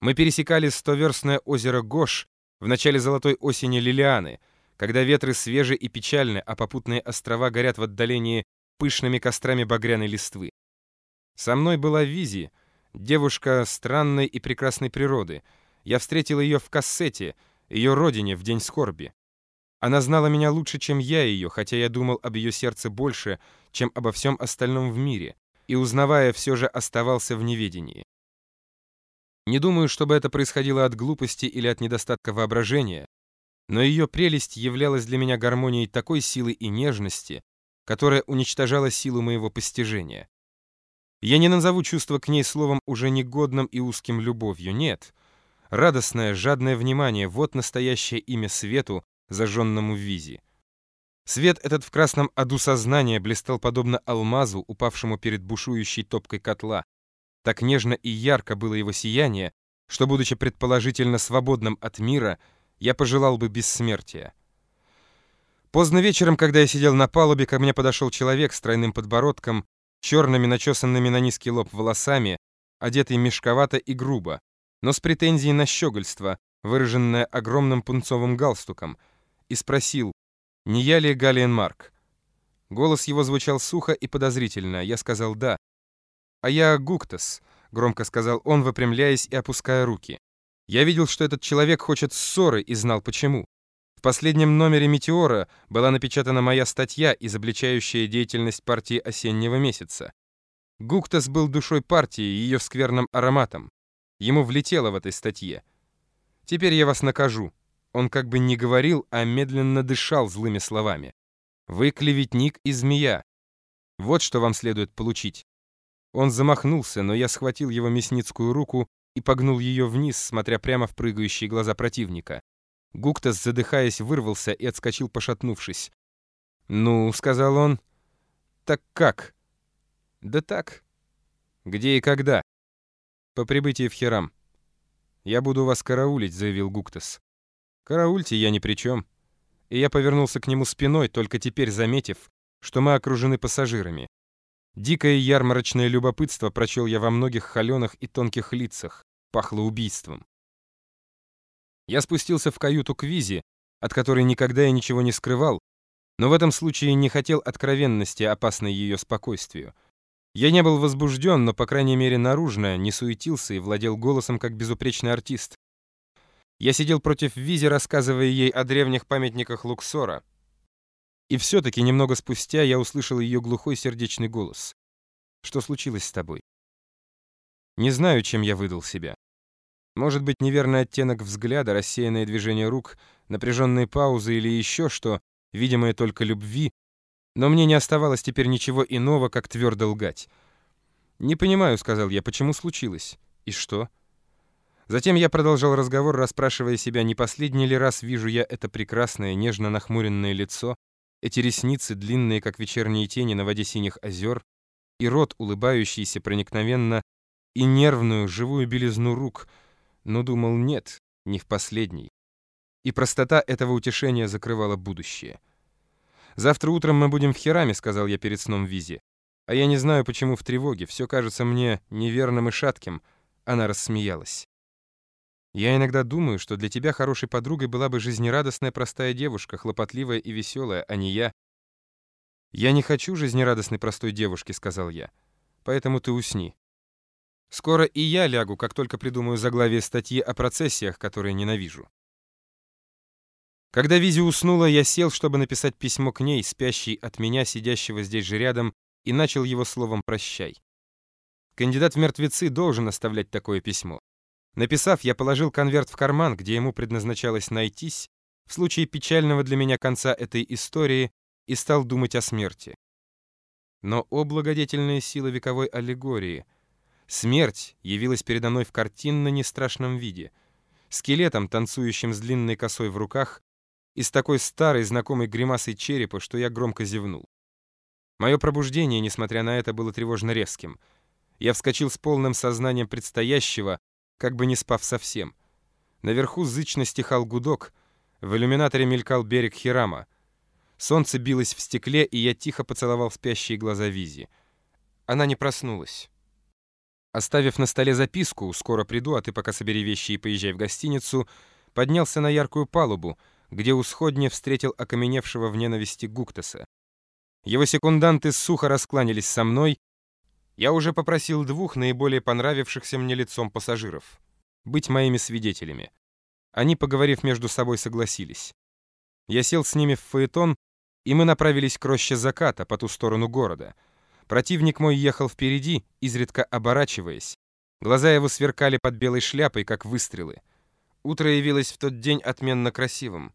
Мы пересекали стоверстное озеро Гош в начале золотой осени Лилианы, когда ветры свежи и печальны, а попутные острова горят в отдалении пышными кострами багряной листвы. Со мной была Визи, девушка странной и прекрасной природы. Я встретил ее в Кассете, ее родине, в день скорби. Она знала меня лучше, чем я ее, хотя я думал об ее сердце больше, чем обо всем остальном в мире, и, узнавая, все же оставался в неведении. Не думаю, чтобы это происходило от глупости или от недостатка воображения, но ее прелесть являлась для меня гармонией такой силы и нежности, которая уничтожала силу моего постижения. Я не назову чувство к ней словом уже негодным и узким любовью, нет. Радостное, жадное внимание — вот настоящее имя свету, зажженному в визе. Свет этот в красном аду сознания блистал подобно алмазу, упавшему перед бушующей топкой котла. Так нежно и ярко было его сияние, что, будучи предположительно свободным от мира, я пожелал бы бессмертия. Поздно вечером, когда я сидел на палубе, ко мне подошел человек с тройным подбородком, черными начесанными на низкий лоб волосами, одетый мешковато и грубо, но с претензией на щегольство, выраженное огромным пунцовым галстуком — и спросил, не я ли Галиен Марк. Голос его звучал сухо и подозрительно. Я сказал «да». «А я Гуктас», — громко сказал он, выпрямляясь и опуская руки. Я видел, что этот человек хочет ссоры и знал почему. В последнем номере «Метеора» была напечатана моя статья, изобличающая деятельность партии осеннего месяца. Гуктас был душой партии, ее скверным ароматом. Ему влетело в этой статье. «Теперь я вас накажу», он как бы не говорил, а медленно дышал злыми словами. «Вы клеветник и змея. Вот что вам следует получить». Он замахнулся, но я схватил его мясницкую руку и погнул ее вниз, смотря прямо в прыгающие глаза противника. Гуктас, задыхаясь, вырвался и отскочил, пошатнувшись. «Ну», — сказал он, — «так как?» «Да так». «Где и когда?» «По прибытии в Херам». «Я буду вас караулить», — заявил Гуктас. «Караульте, я ни при чем». И я повернулся к нему спиной, только теперь заметив, что мы окружены пассажирами. Дикое ярмарочное любопытство прочел я во многих холеных и тонких лицах. Пахло убийством. Я спустился в каюту к Визе, от которой никогда я ничего не скрывал, но в этом случае не хотел откровенности, опасной ее спокойствию. Я не был возбужден, но, по крайней мере, наружно не суетился и владел голосом как безупречный артист. Я сидел против Визи, рассказывая ей о древних памятниках Луксора. И все-таки немного спустя я услышал ее глухой сердечный голос. «Что случилось с тобой?» Не знаю, чем я выдал себя. Может быть, неверный оттенок взгляда, рассеянное движение рук, напряженные паузы или еще что, видимое только любви, но мне не оставалось теперь ничего иного, как твердо лгать. «Не понимаю», — сказал я, — «почему случилось? И что?» Затем я продолжал разговор, расспрашивая себя, не последний ли раз вижу я это прекрасное, нежно нахмуренное лицо, эти ресницы, длинные, как вечерние тени на воде синих озер, и рот, улыбающийся проникновенно, и нервную, живую белизну рук, но думал, нет, не в последний. И простота этого утешения закрывала будущее. «Завтра утром мы будем в Хераме», — сказал я перед сном Визе. «А я не знаю, почему в тревоге. Все кажется мне неверным и шатким». Она рассмеялась. Я иногда думаю, что для тебя хорошей подругой была бы жизнерадостная простая девушка, хлопотливая и веселая, а не я. Я не хочу жизнерадостной простой девушки, сказал я. Поэтому ты усни. Скоро и я лягу, как только придумаю заглавие статьи о процессиях, которые ненавижу. Когда Визи уснула, я сел, чтобы написать письмо к ней, спящей от меня, сидящего здесь же рядом, и начал его словом «прощай». Кандидат в мертвецы должен оставлять такое письмо. Написав, я положил конверт в карман, где ему предназначалось найтись, в случае печального для меня конца этой истории, и стал думать о смерти. Но, о благодетельная сила вековой аллегории, смерть явилась передо мной в картинно нестрашном виде, скелетом, танцующим с длинной косой в руках, и с такой старой знакомой гримасой черепа, что я громко зевнул. Мое пробуждение, несмотря на это, было тревожно резким. Я вскочил с полным сознанием предстоящего, как бы не спав совсем. Наверху зычно стихал гудок, в иллюминаторе мелькал берег Хирама. Солнце билось в стекле, и я тихо поцеловал спящие глаза Визи. Она не проснулась. Оставив на столе записку «Скоро приду, а ты пока собери вещи и поезжай в гостиницу», поднялся на яркую палубу, где у сходня встретил окаменевшего в ненависти Гуктаса. Его секунданты сухо раскланялись со мной. Я уже попросил двух наиболее понравившихся мне лицом пассажиров быть моими свидетелями. Они, поговорив между собой, согласились. Я сел с ними в фаэтон, и мы направились к роще заката по ту сторону города. Противник мой ехал впереди, изредка оборачиваясь. Глаза его сверкали под белой шляпой, как выстрелы. Утро явилось в тот день отменно красивым.